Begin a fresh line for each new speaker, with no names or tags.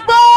Akbar!